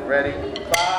Ready? Five,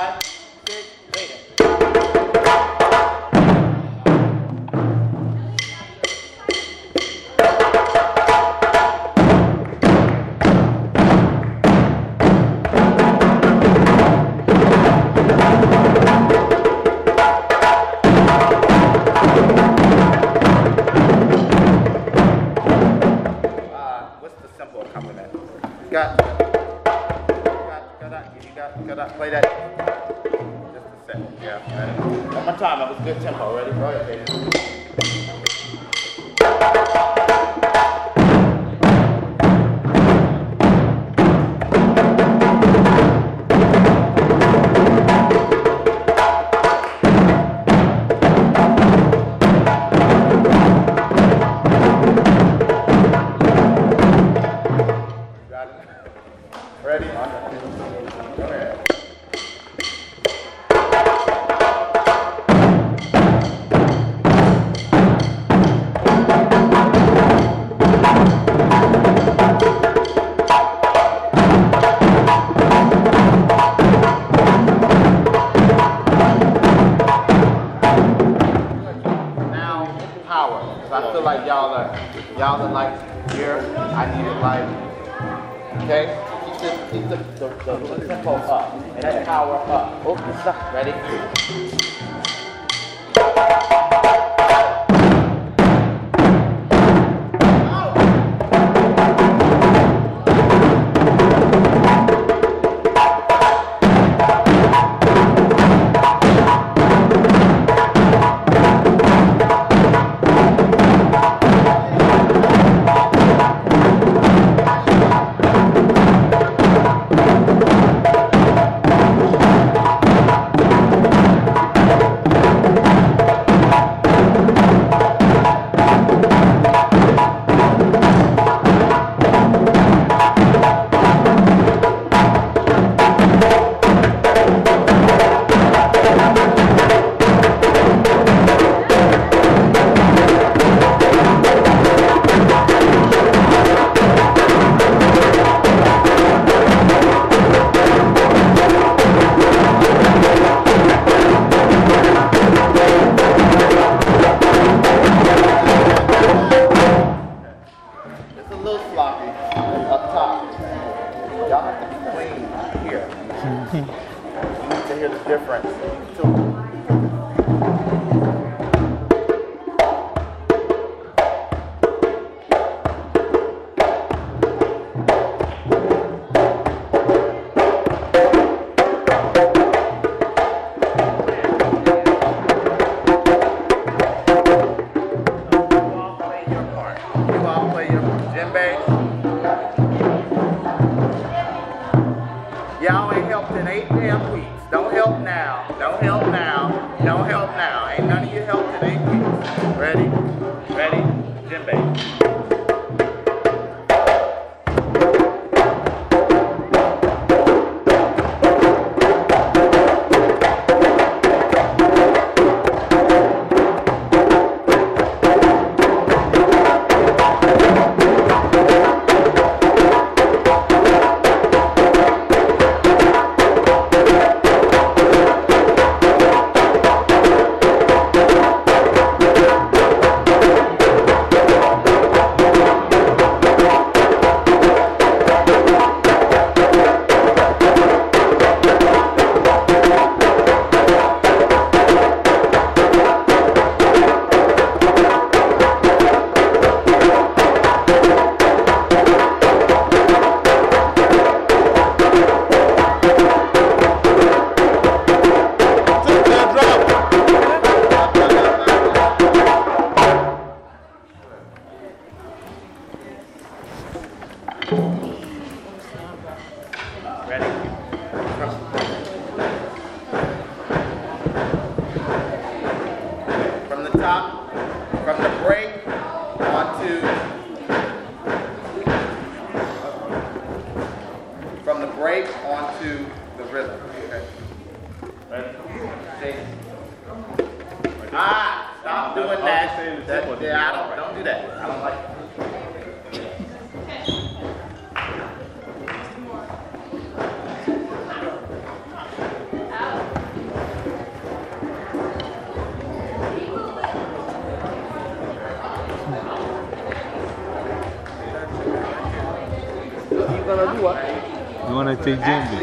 Entendi.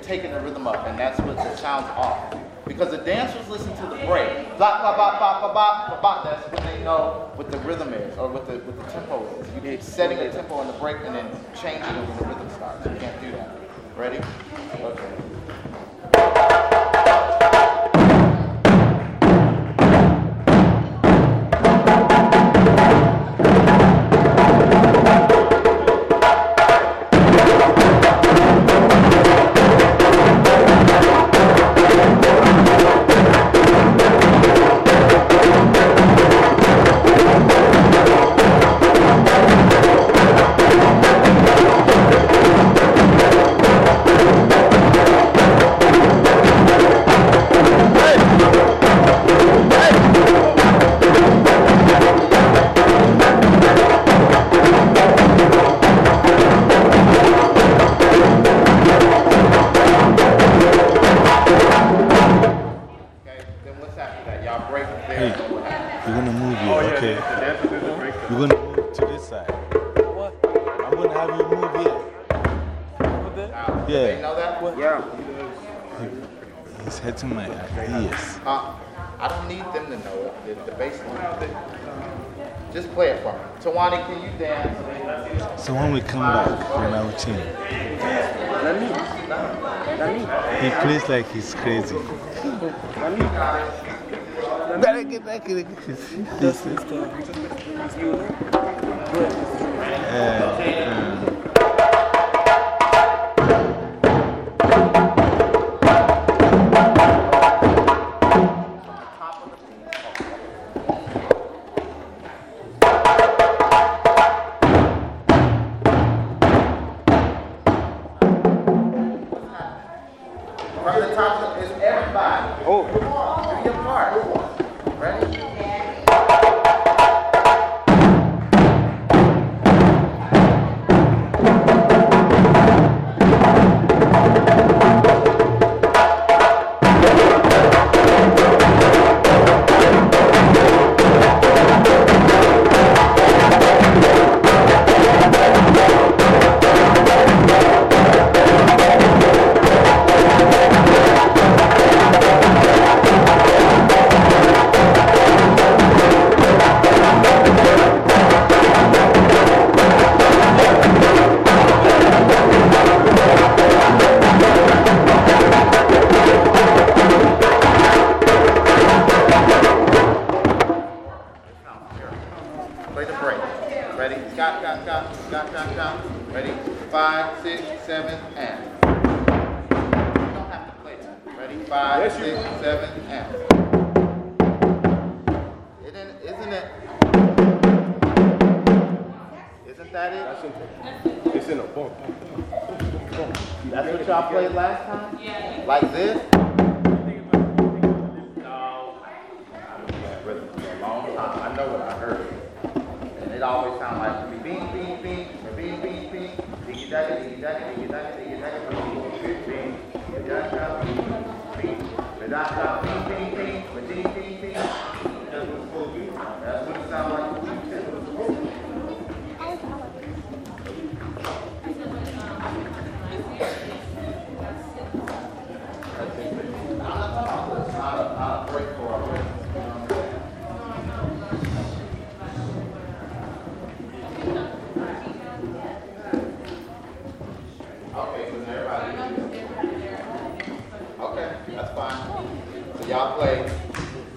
taking the rhythm up, and that's what the sounds off. Because the dancers listen to the break. Blah, blah, blah, blah, blah, blah, blah, That's when they know what the rhythm is or what the, what the tempo is. You're setting the tempo and the break and then changing it when the rhythm starts. You can't do that. Ready? Okay. Oh.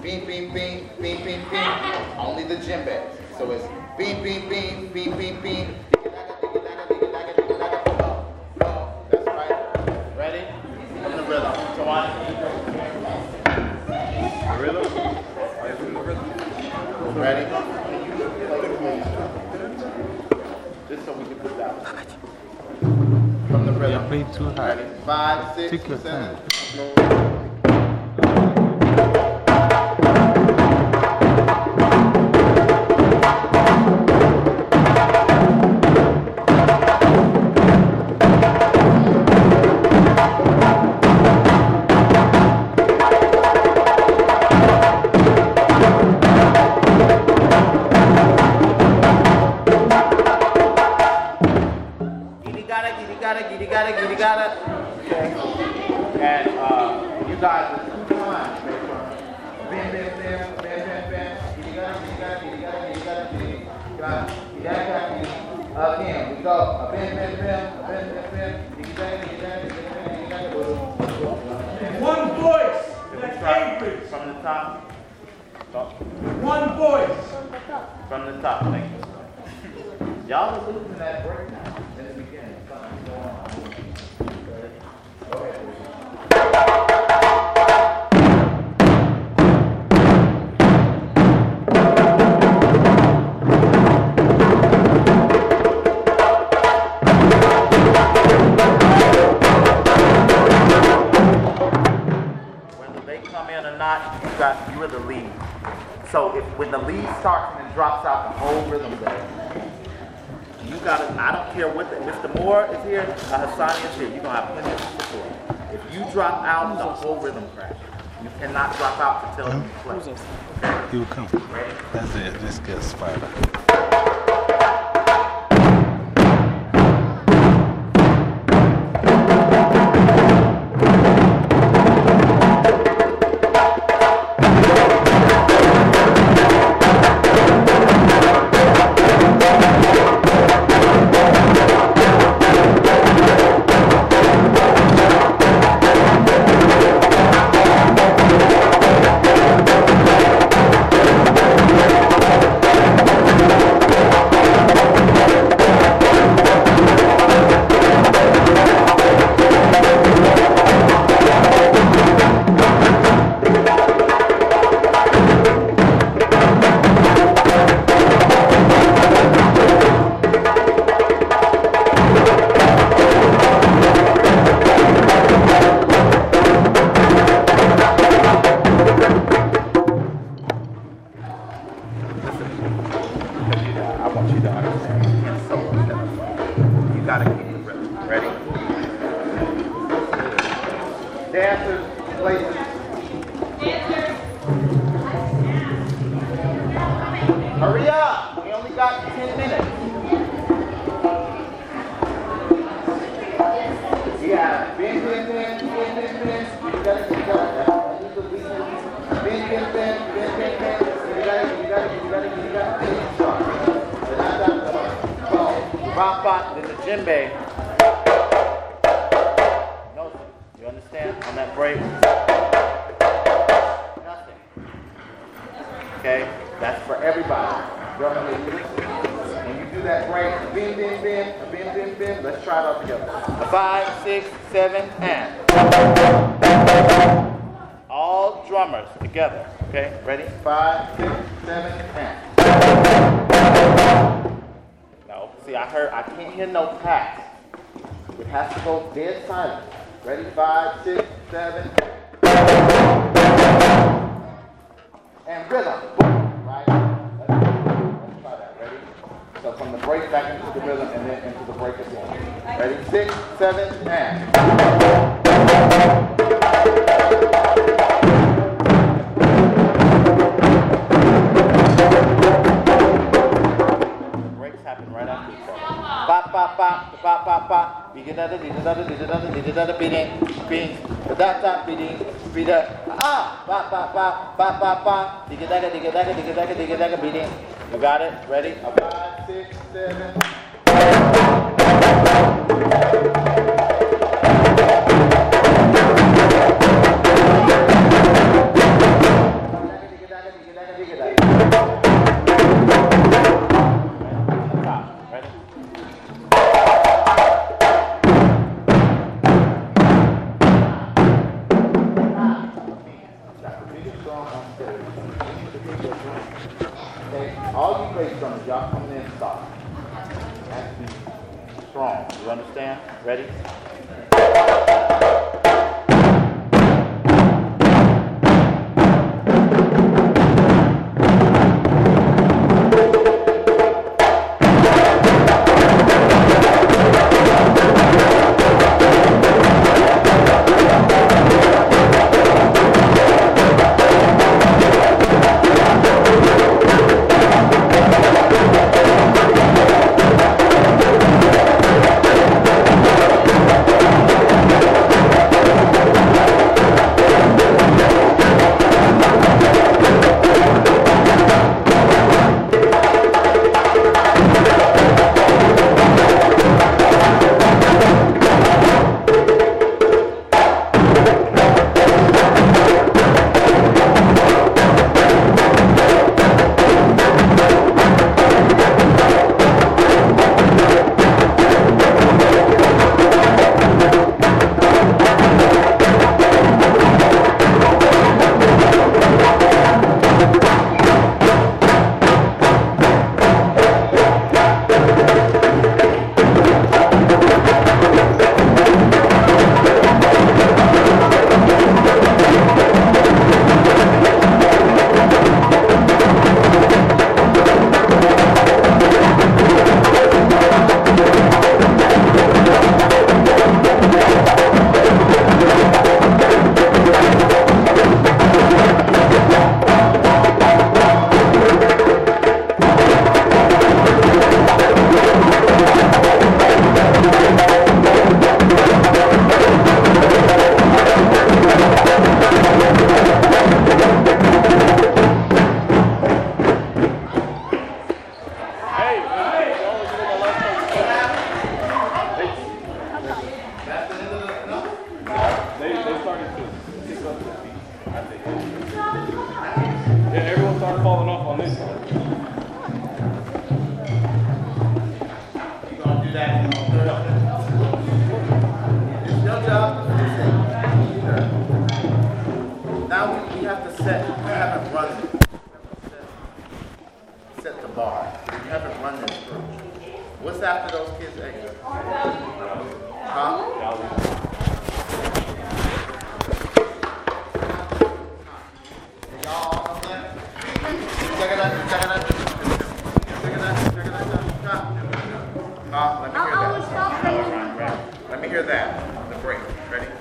beep, beep, beep, beep, beep, beep. Only the gym djembe. So it's beep, beep, beep, beep, beep, beep. Ready? Just so we can put that from the rhythm. You played too high. Ready? Five, six, Take your seven. Time. Tell him. He will come. That's the, this girl's father. can't hear no pats. It has to go dead silent. Ready? Five, six, seven. And rhythm. Right? Let's, try that. Ready? So from the break back into the rhythm and then into the break again. Ready? Six, seven, and. that that ah. You got it? Ready? Five, six, seven. hear that on the break. Ready?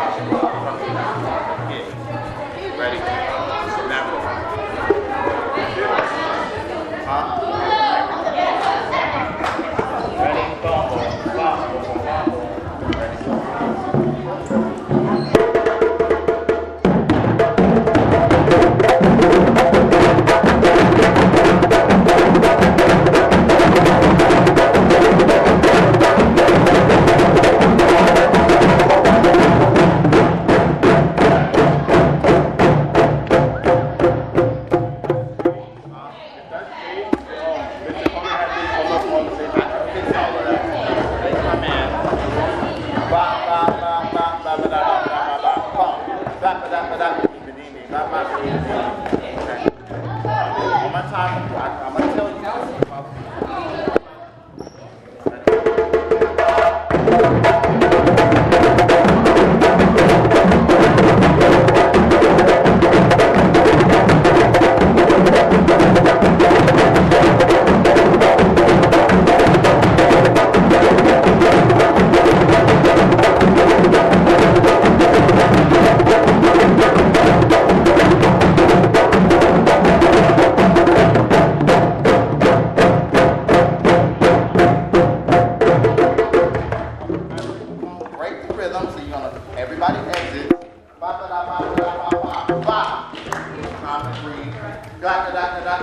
Until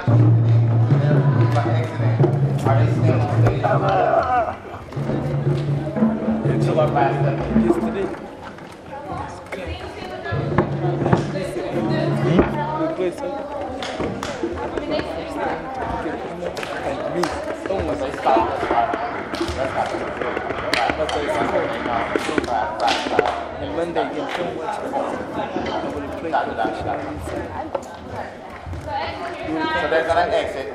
Monday, you can. I will play. So there's an exit.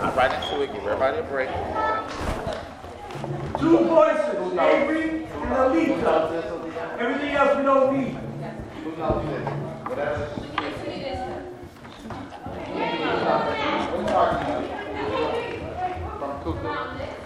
I'm right into it. Give everybody a break. Two voices, Avery and Alita. Everything else we don't need. Whatever. From Cooper.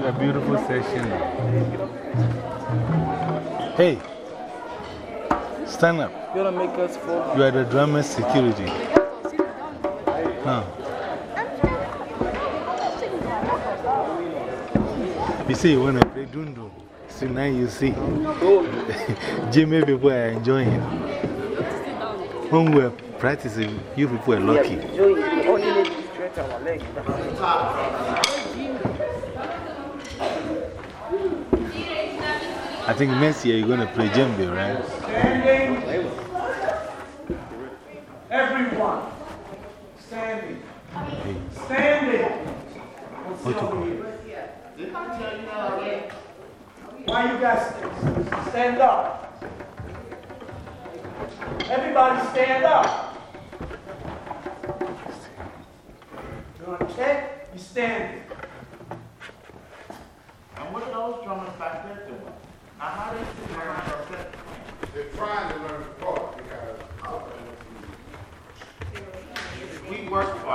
to a beautiful session. Hey, stand up. You're gonna make us fall. You are the drummer security. Huh. You see, when I play dundu. so now you see, Jimmy people are enjoying it. When we are practicing, you people are lucky. I think next year you're going to play djembe, right? Standing. Everyone. Standing. Hey. Standing. Protocol. Why you guys stand up? Everybody stand up. You understand? You stand. And what are those drummers back there doing? They're trying to learn from God because. Oh. We work for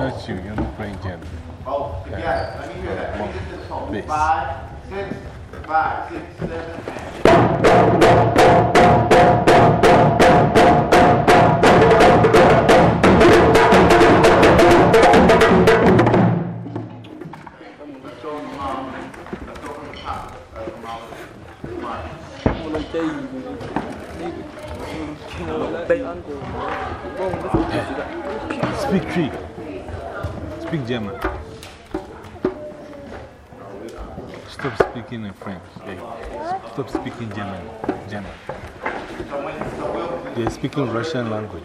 not you, you're not playing gem. Oh, yeah, yeah. let me hear that. Let me get this home. Five, six, five, six, seven, eight. friend. They stop speaking German. German. They're speaking Russian language.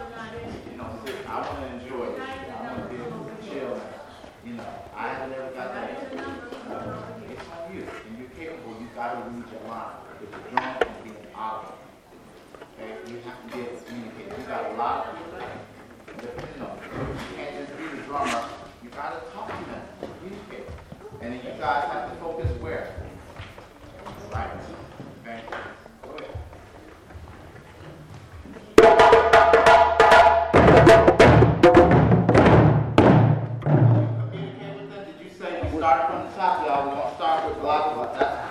start from the top, y'all. We don't start with blah, blah, that.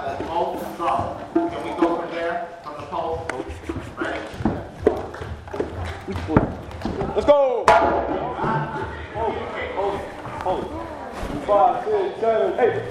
Hey,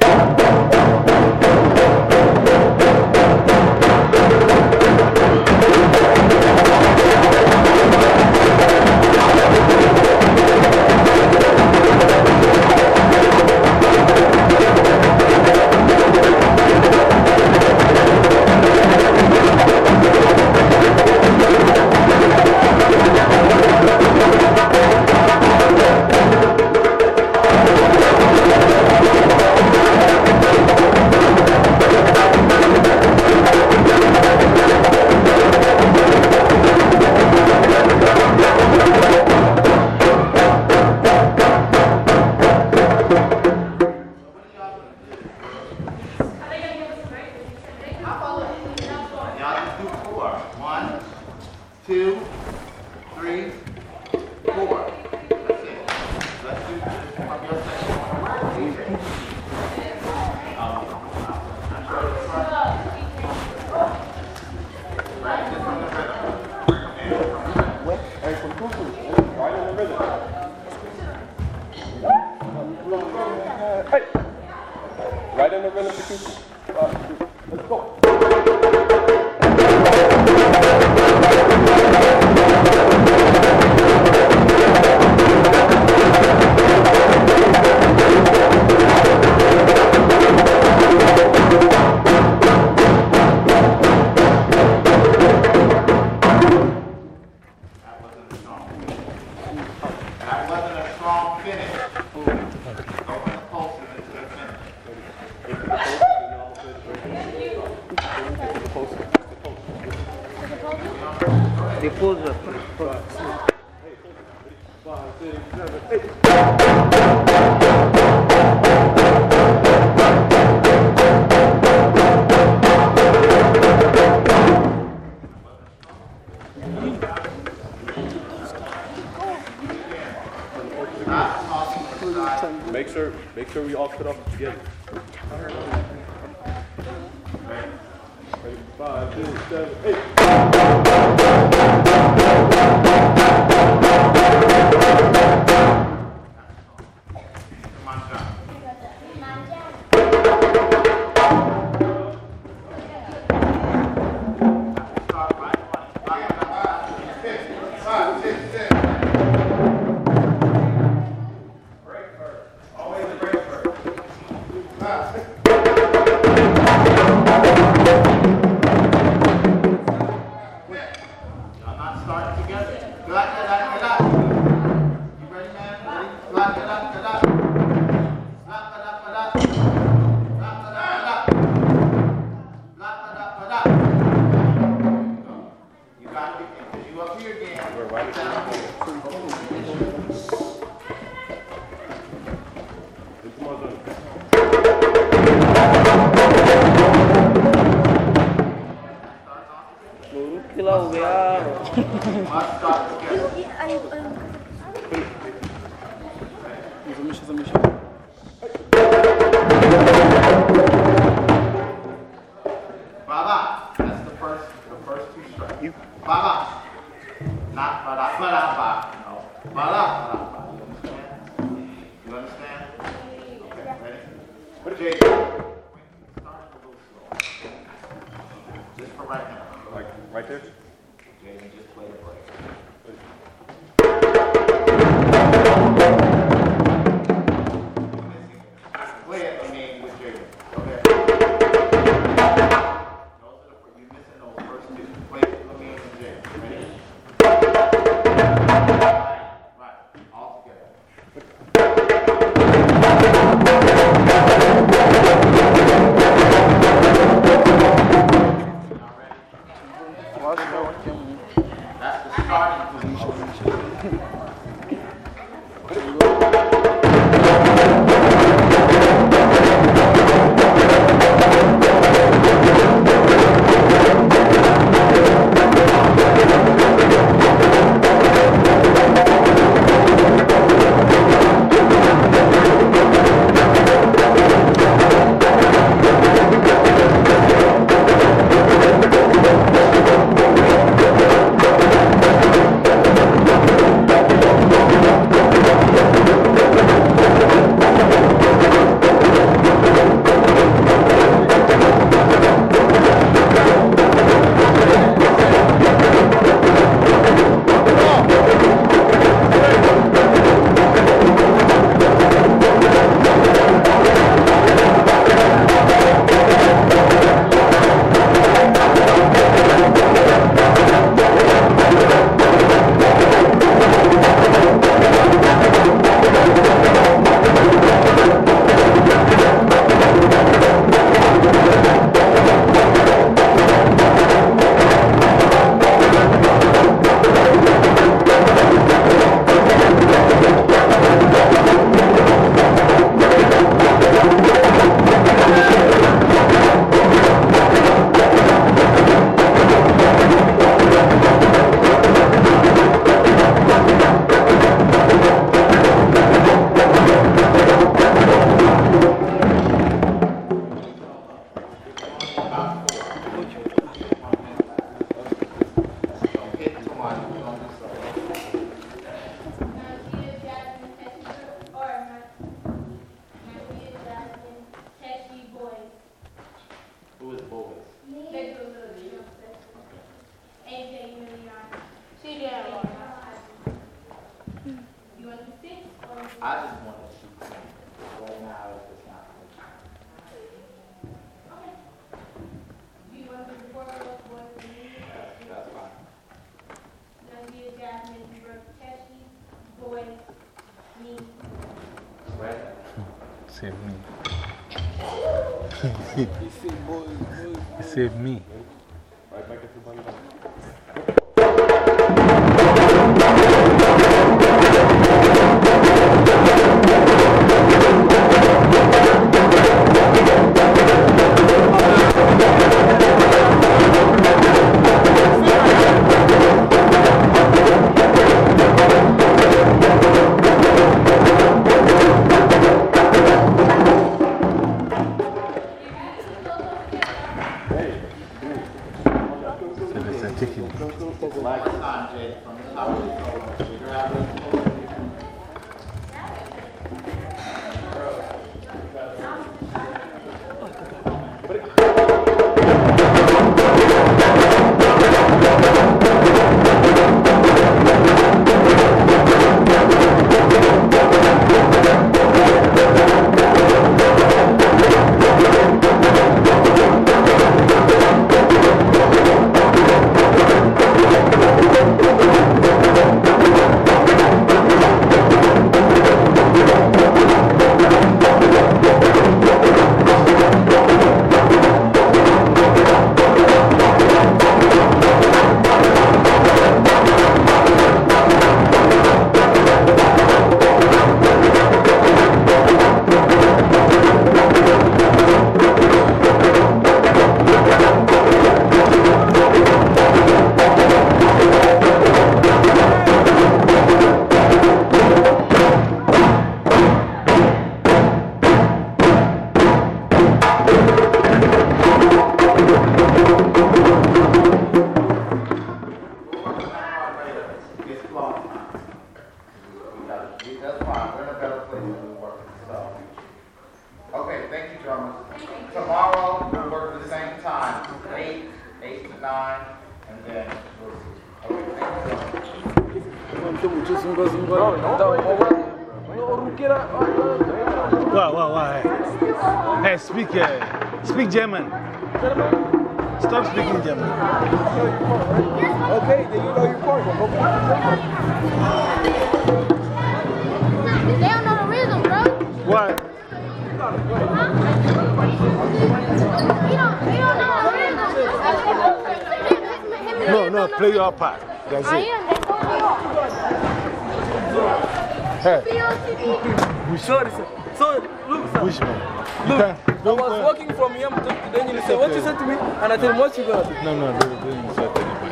Insult anybody.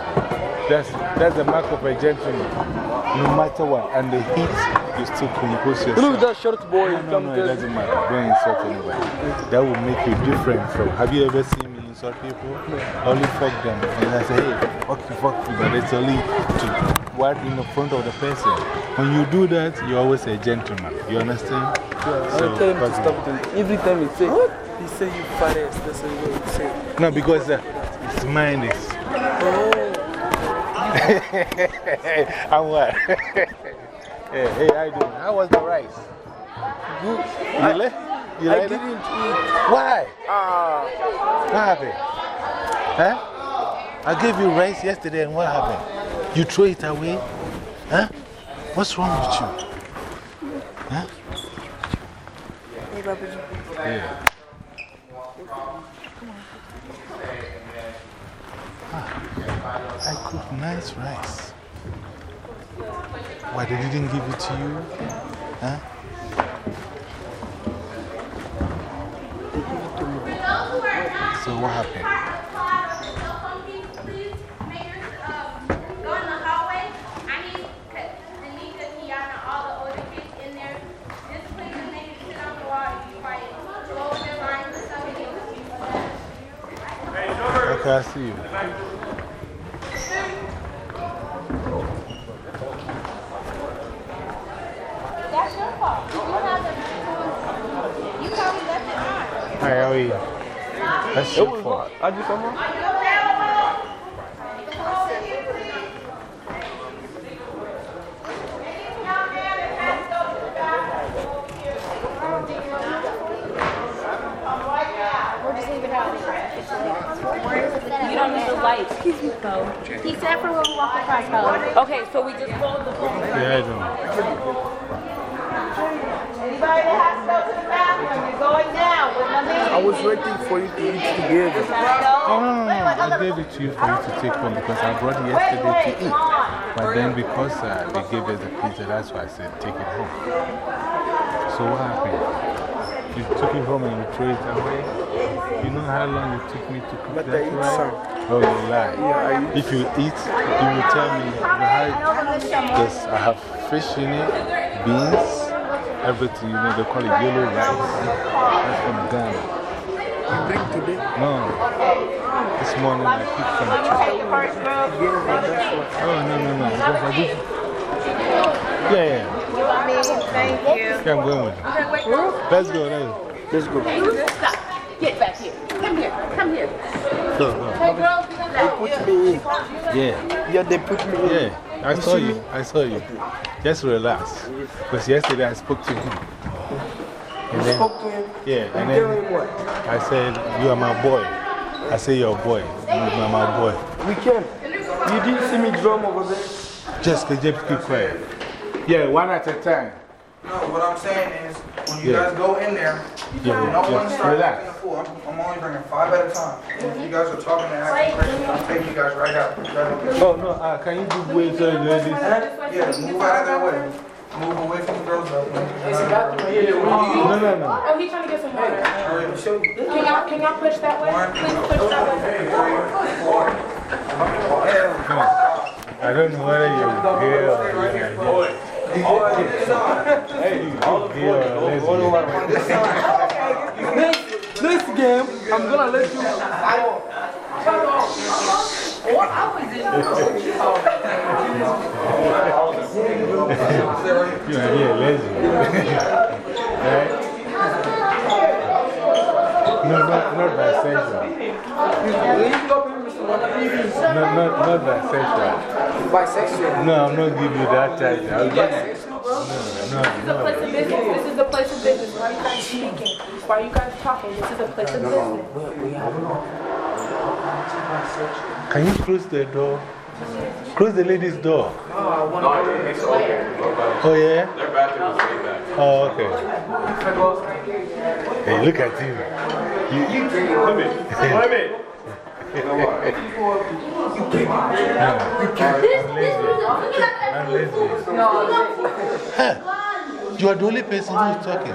That's, that's the mark of a gentleman. No matter what. And the heat, you still compose yourself. Look, that short boy. No, no, come no, tell it doesn't matter. Don't insult anybody. That will make you different from. Have you ever seen me insult people? Only fuck them. And I say, hey, fuck you, fuck you. But it's only to what in the front of the person. When you do that, you're always a gentleman. You understand? I So, tell him to fuck stop it. Every time he say, What? He say, You fat ass. That's what he say. No, because uh, his mind is. I'm what? hey, hey, how you doing? How was the rice? Good. You like, you I like didn't it? eat. Why? Ah. What happened? Huh? I gave you rice yesterday and what happened? You throw it away? Huh? What's wrong with you? Huh? Yeah. I cooked nice rice. Why, they didn't give it to you? Huh? So what happened? Go in the hallway. I need Danica, Kiana, all the older kids in there. Just please, and they need to sit on the wall and be quiet. Go over their lines and stuff. Okay, I see you. That's your fault. You have the, you probably left it on. Hi, how are you? That's your fault. I do something? We'll just leave it out. You don't need the lights. So. He said for when we walk across though. Okay, so we just close the phone. Yeah, I know. Anybody that has to go to the bathroom, right now with my man. I was waiting for you to eat together. Oh, no, no, no. I gave it to you for you to take home because I brought it yesterday to eat. But then because uh, they gave us the pizza, that's why I said take it home. So what happened? You took it home and you threw it away? You know how long it took me to cook But that I. Oh, you lie. If you eat, you will tell me. Yes, I have fish in it, beans, everything. You know, they call it yellow rice. That's from Ghana. You drink today? No. This morning I cooked some chicken. Oh, no, no, no. Because I did. Yeah, yeah. Thank you. Yeah, I'm going with you. Let's go, let's go. Let's go. Stop. Get back here. Come here. Come here. Go, go. Hey, girls, get Put me in. Yeah, Yeah, they put me in. yeah. I saw you. I saw you. Just relax. Because yesterday I spoke to him. And then, Spoke to him. yeah, and then? I said, You are my boy. I say, You're a boy. You are my boy. We came. You didn't see me drum over there? Just, just keep quiet. Yeah, one at a time. No, what I'm saying is, when you Yeah. guys go in there, Yeah, no one just starts relax. acting a fool. I'm, I'm only bringing five at a time. And if you guys are talking and acting crazy, I'm taking you guys right out. Is that okay? Oh, no, uh, can you do wait so the ladies? Yeah, move out of their way. Move away from the girls. though. No, no, no. Oh, he's trying to get some water. Hurry. Can y'all, can y'all push that way? Please push that way. Come on. I don't know whether you're gay or you're Hey, you gay or lesbian. Next, next game, I'm gonna let you. You are here, lesbian. right? No, not, not bisexual. No, not, not bisexual. Bisexual. No, I'm not giving you that title. I'll give you. No, no, Place of no. business. This is a place of business. Why are you guys speaking? Why are you guys talking? This is a place of business. Can you close the door? Close the ladies' door. Oh, yeah? Their bathroom is way back. Oh, okay. Hey, look at you. You, you, come in. You are the only person who is talking.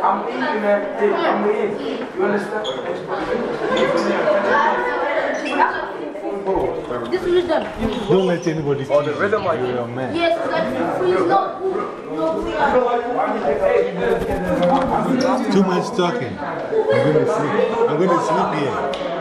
I'm in. I'm in. You understand? This is done. Don't let anybody oh, the rhythm you. You're a man. Yes, that's please no. No, please. Too much talking. I'm going to sleep. I'm going to sleep here.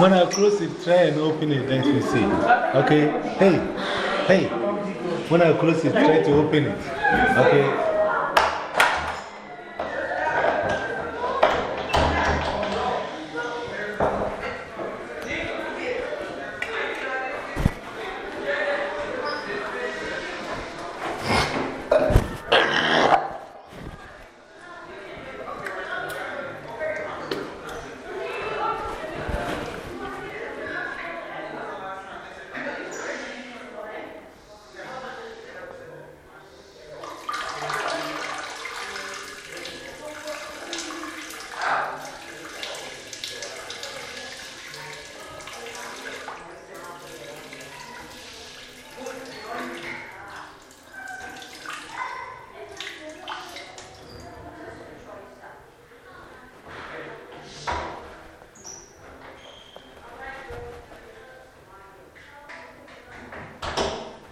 When I close it, try and open it, let me see. Okay? Hey, hey. When I close it, try to open it. Okay?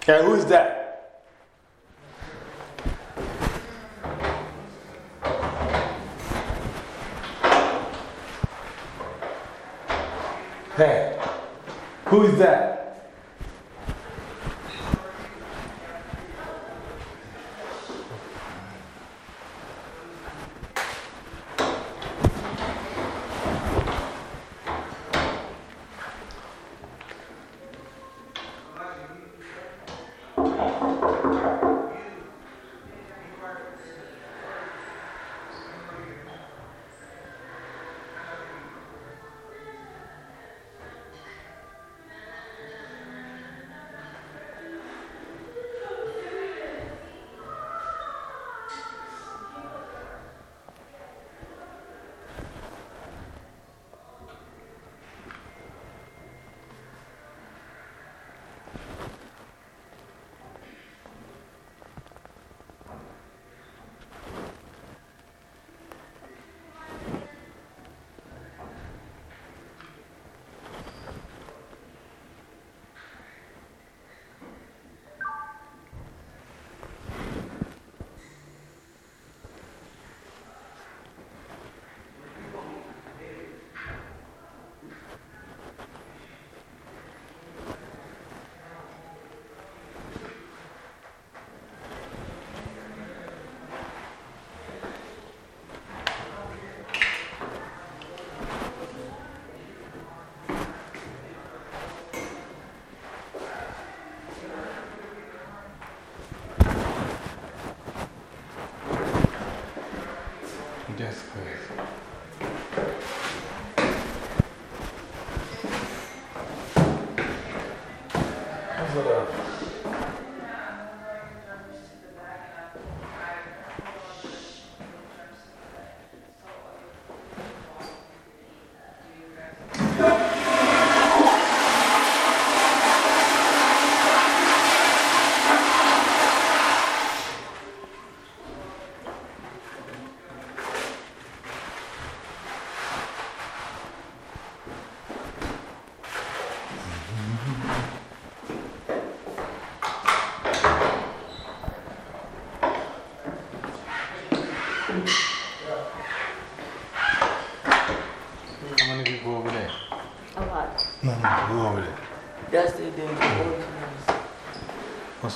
Hey, who's that? Hey, who's that?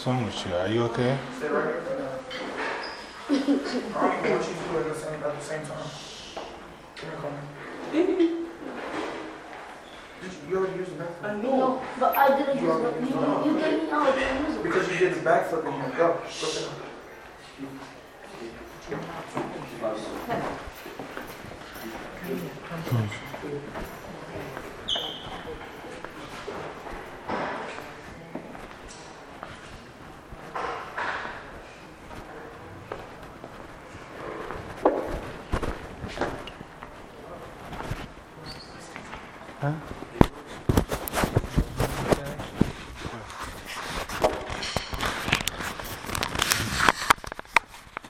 What's wrong with you? Are you okay?